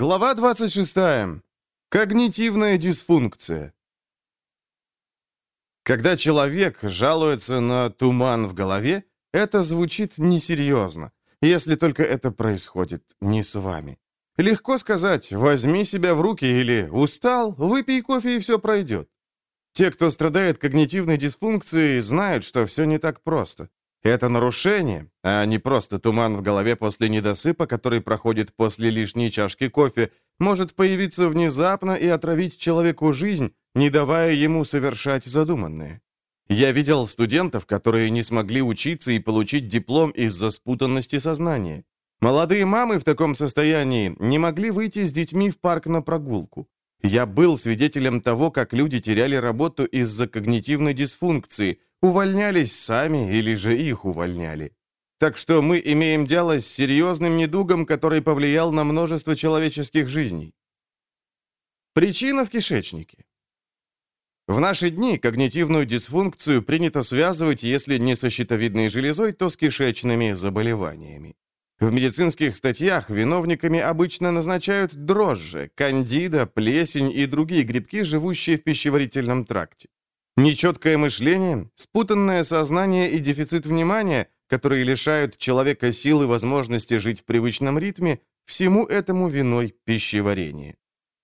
Глава 26. Когнитивная дисфункция. Когда человек жалуется на туман в голове, это звучит несерьезно, если только это происходит не с вами. Легко сказать «возьми себя в руки» или «устал, выпей кофе и все пройдет». Те, кто страдает когнитивной дисфункцией, знают, что все не так просто. Это нарушение, а не просто туман в голове после недосыпа, который проходит после лишней чашки кофе, может появиться внезапно и отравить человеку жизнь, не давая ему совершать задуманное. Я видел студентов, которые не смогли учиться и получить диплом из-за спутанности сознания. Молодые мамы в таком состоянии не могли выйти с детьми в парк на прогулку. Я был свидетелем того, как люди теряли работу из-за когнитивной дисфункции – увольнялись сами или же их увольняли. Так что мы имеем дело с серьезным недугом, который повлиял на множество человеческих жизней. Причина в кишечнике. В наши дни когнитивную дисфункцию принято связывать, если не со щитовидной железой, то с кишечными заболеваниями. В медицинских статьях виновниками обычно назначают дрожжи, кандида, плесень и другие грибки, живущие в пищеварительном тракте. Нечеткое мышление, спутанное сознание и дефицит внимания, которые лишают человека силы и возможности жить в привычном ритме, всему этому виной пищеварение.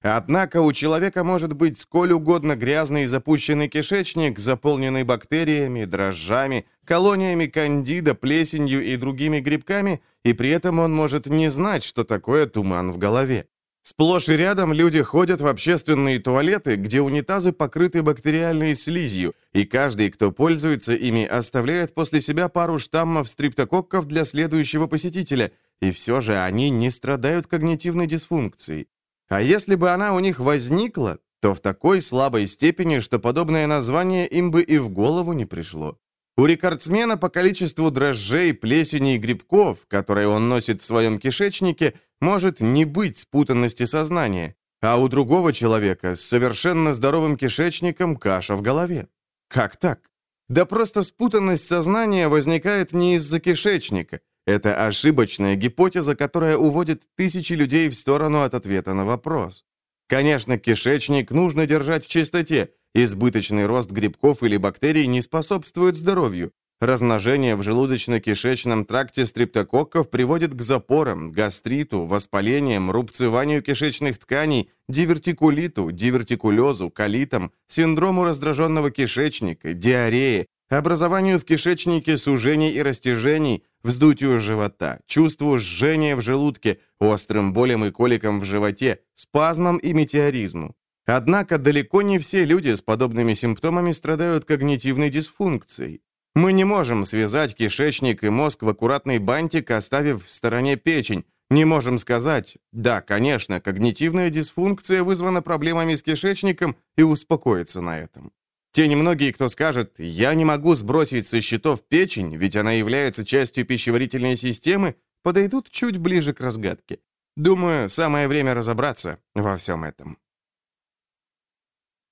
Однако у человека может быть сколь угодно грязный и запущенный кишечник, заполненный бактериями, дрожжами, колониями кандида, плесенью и другими грибками, и при этом он может не знать, что такое туман в голове. Сплошь и рядом люди ходят в общественные туалеты, где унитазы покрыты бактериальной слизью, и каждый, кто пользуется ими, оставляет после себя пару штаммов стриптококков для следующего посетителя, и все же они не страдают когнитивной дисфункцией. А если бы она у них возникла, то в такой слабой степени, что подобное название им бы и в голову не пришло. У рекордсмена по количеству дрожжей, плесени и грибков, которые он носит в своем кишечнике, может не быть спутанности сознания, а у другого человека с совершенно здоровым кишечником каша в голове. Как так? Да просто спутанность сознания возникает не из-за кишечника. Это ошибочная гипотеза, которая уводит тысячи людей в сторону от ответа на вопрос. Конечно, кишечник нужно держать в чистоте, Избыточный рост грибков или бактерий не способствует здоровью. Размножение в желудочно-кишечном тракте стрептококков приводит к запорам, гастриту, воспалениям, рубцеванию кишечных тканей, дивертикулиту, дивертикулезу, колитам, синдрому раздраженного кишечника, диарее, образованию в кишечнике сужений и растяжений, вздутию живота, чувству жжения в желудке, острым болям и коликам в животе, спазмам и метеоризму. Однако далеко не все люди с подобными симптомами страдают когнитивной дисфункцией. Мы не можем связать кишечник и мозг в аккуратный бантик, оставив в стороне печень. Не можем сказать, да, конечно, когнитивная дисфункция вызвана проблемами с кишечником и успокоиться на этом. Те немногие, кто скажет, я не могу сбросить со счетов печень, ведь она является частью пищеварительной системы, подойдут чуть ближе к разгадке. Думаю, самое время разобраться во всем этом.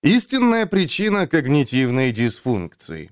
Истинная причина когнитивной дисфункции.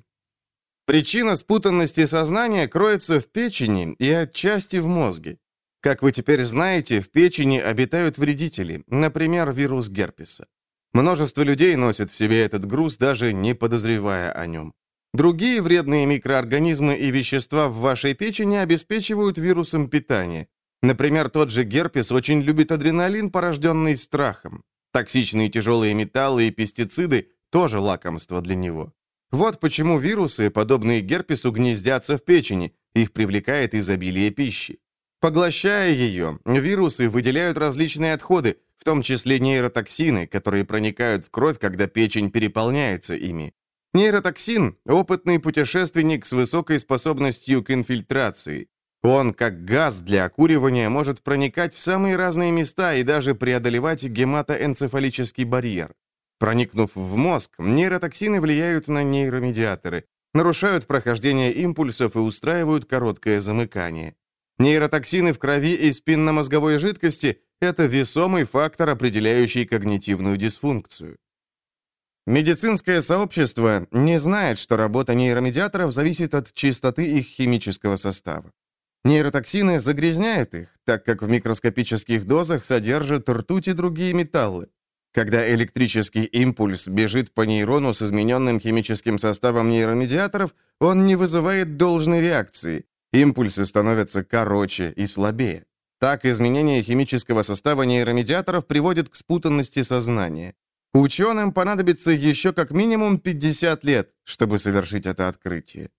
Причина спутанности сознания кроется в печени и отчасти в мозге. Как вы теперь знаете, в печени обитают вредители, например, вирус герпеса. Множество людей носят в себе этот груз, даже не подозревая о нем. Другие вредные микроорганизмы и вещества в вашей печени обеспечивают вирусом питание. Например, тот же герпес очень любит адреналин, порожденный страхом. Токсичные тяжелые металлы и пестициды – тоже лакомство для него. Вот почему вирусы, подобные герпесу, гнездятся в печени, их привлекает изобилие пищи. Поглощая ее, вирусы выделяют различные отходы, в том числе нейротоксины, которые проникают в кровь, когда печень переполняется ими. Нейротоксин – опытный путешественник с высокой способностью к инфильтрации. Он, как газ для окуривания, может проникать в самые разные места и даже преодолевать гематоэнцефалический барьер. Проникнув в мозг, нейротоксины влияют на нейромедиаторы, нарушают прохождение импульсов и устраивают короткое замыкание. Нейротоксины в крови и спинномозговой жидкости – это весомый фактор, определяющий когнитивную дисфункцию. Медицинское сообщество не знает, что работа нейромедиаторов зависит от чистоты их химического состава. Нейротоксины загрязняют их, так как в микроскопических дозах содержат ртуть и другие металлы. Когда электрический импульс бежит по нейрону с измененным химическим составом нейромедиаторов, он не вызывает должной реакции. Импульсы становятся короче и слабее. Так, изменение химического состава нейромедиаторов приводит к спутанности сознания. Ученым понадобится еще как минимум 50 лет, чтобы совершить это открытие.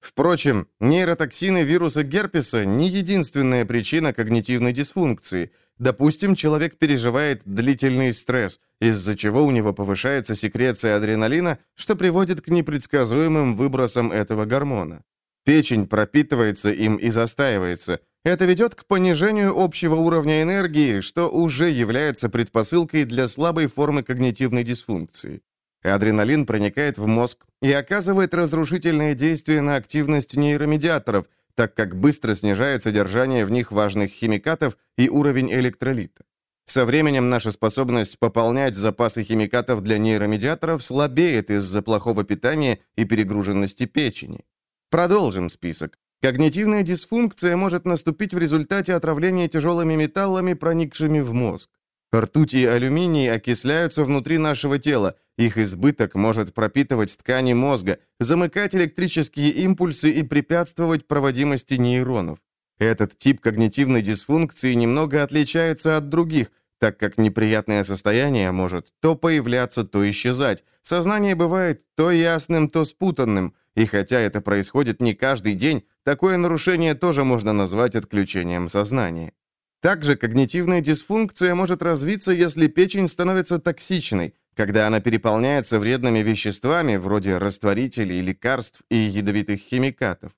Впрочем, нейротоксины вируса герпеса не единственная причина когнитивной дисфункции. Допустим, человек переживает длительный стресс, из-за чего у него повышается секреция адреналина, что приводит к непредсказуемым выбросам этого гормона. Печень пропитывается им и застаивается. Это ведет к понижению общего уровня энергии, что уже является предпосылкой для слабой формы когнитивной дисфункции. Адреналин проникает в мозг и оказывает разрушительное действие на активность нейромедиаторов, так как быстро снижает содержание в них важных химикатов и уровень электролита. Со временем наша способность пополнять запасы химикатов для нейромедиаторов слабеет из-за плохого питания и перегруженности печени. Продолжим список. Когнитивная дисфункция может наступить в результате отравления тяжелыми металлами, проникшими в мозг. Ртуть и алюминий окисляются внутри нашего тела, их избыток может пропитывать ткани мозга, замыкать электрические импульсы и препятствовать проводимости нейронов. Этот тип когнитивной дисфункции немного отличается от других, так как неприятное состояние может то появляться, то исчезать. Сознание бывает то ясным, то спутанным, и хотя это происходит не каждый день, такое нарушение тоже можно назвать отключением сознания. Также когнитивная дисфункция может развиться, если печень становится токсичной, когда она переполняется вредными веществами, вроде растворителей, лекарств и ядовитых химикатов.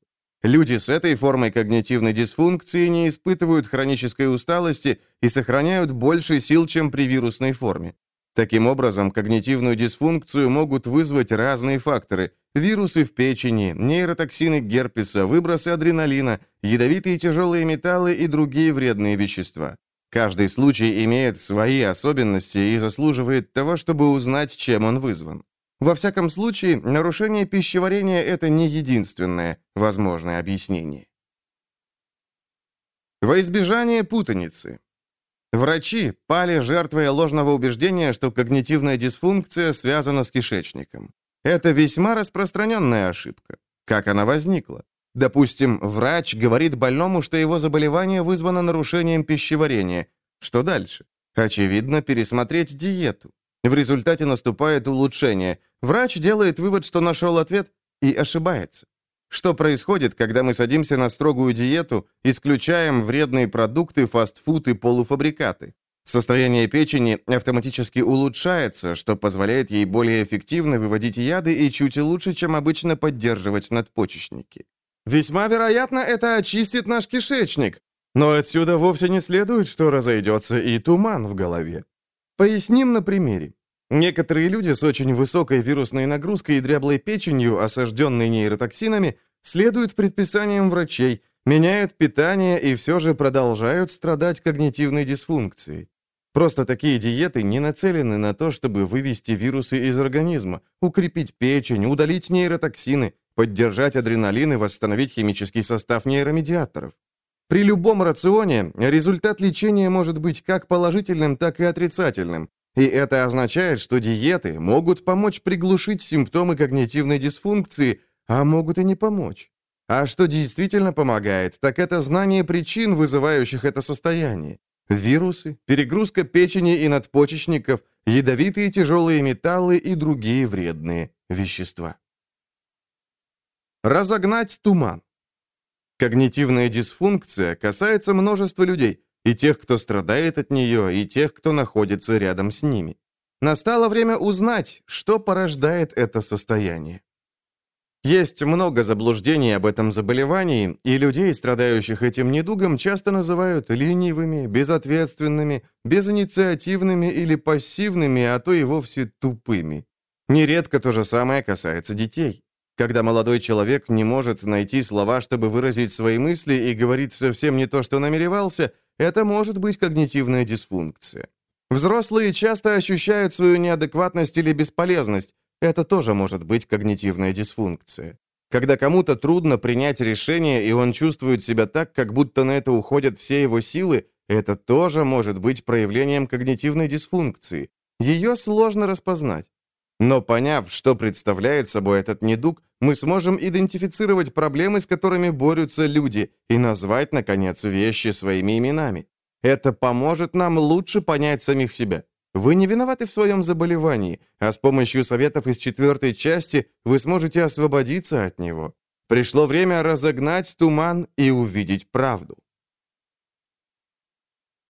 Люди с этой формой когнитивной дисфункции не испытывают хронической усталости и сохраняют больше сил, чем при вирусной форме. Таким образом, когнитивную дисфункцию могут вызвать разные факторы – вирусы в печени, нейротоксины герпеса, выбросы адреналина, ядовитые тяжелые металлы и другие вредные вещества. Каждый случай имеет свои особенности и заслуживает того, чтобы узнать, чем он вызван. Во всяком случае, нарушение пищеварения – это не единственное возможное объяснение. Во избежание путаницы. Врачи пали жертвой ложного убеждения, что когнитивная дисфункция связана с кишечником. Это весьма распространенная ошибка. Как она возникла? Допустим, врач говорит больному, что его заболевание вызвано нарушением пищеварения. Что дальше? Очевидно, пересмотреть диету. В результате наступает улучшение. Врач делает вывод, что нашел ответ, и ошибается. Что происходит, когда мы садимся на строгую диету, исключаем вредные продукты, фастфуд и полуфабрикаты? Состояние печени автоматически улучшается, что позволяет ей более эффективно выводить яды и чуть лучше, чем обычно поддерживать надпочечники. Весьма вероятно, это очистит наш кишечник, но отсюда вовсе не следует, что разойдется и туман в голове. Поясним на примере. Некоторые люди с очень высокой вирусной нагрузкой и дряблой печенью, осажденной нейротоксинами, следуют предписаниям врачей, меняют питание и все же продолжают страдать когнитивной дисфункцией. Просто такие диеты не нацелены на то, чтобы вывести вирусы из организма, укрепить печень, удалить нейротоксины, поддержать адреналин и восстановить химический состав нейромедиаторов. При любом рационе результат лечения может быть как положительным, так и отрицательным, и это означает, что диеты могут помочь приглушить симптомы когнитивной дисфункции, а могут и не помочь. А что действительно помогает, так это знание причин, вызывающих это состояние. Вирусы, перегрузка печени и надпочечников, ядовитые тяжелые металлы и другие вредные вещества. Разогнать туман. Когнитивная дисфункция касается множества людей, и тех, кто страдает от нее, и тех, кто находится рядом с ними. Настало время узнать, что порождает это состояние. Есть много заблуждений об этом заболевании, и людей, страдающих этим недугом, часто называют ленивыми, безответственными, безинициативными или пассивными, а то и вовсе тупыми. Нередко то же самое касается детей. Когда молодой человек не может найти слова, чтобы выразить свои мысли и говорит совсем не то, что намеревался – это может быть когнитивная дисфункция. Взрослые часто ощущают свою неадекватность или бесполезность. Это тоже может быть когнитивная дисфункция. Когда кому-то трудно принять решение, и он чувствует себя так, как будто на это уходят все его силы, это тоже может быть проявлением когнитивной дисфункции. Ее сложно распознать. Но поняв, что представляет собой этот недуг, мы сможем идентифицировать проблемы, с которыми борются люди, и назвать, наконец, вещи своими именами. Это поможет нам лучше понять самих себя. Вы не виноваты в своем заболевании, а с помощью советов из четвертой части вы сможете освободиться от него. Пришло время разогнать туман и увидеть правду.